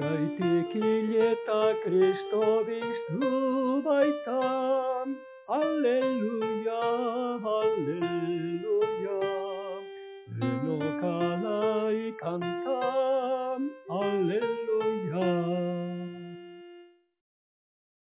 Horregatik hileta kristo biztu baitan, Alleluia, Alleluia, denok alai kantan.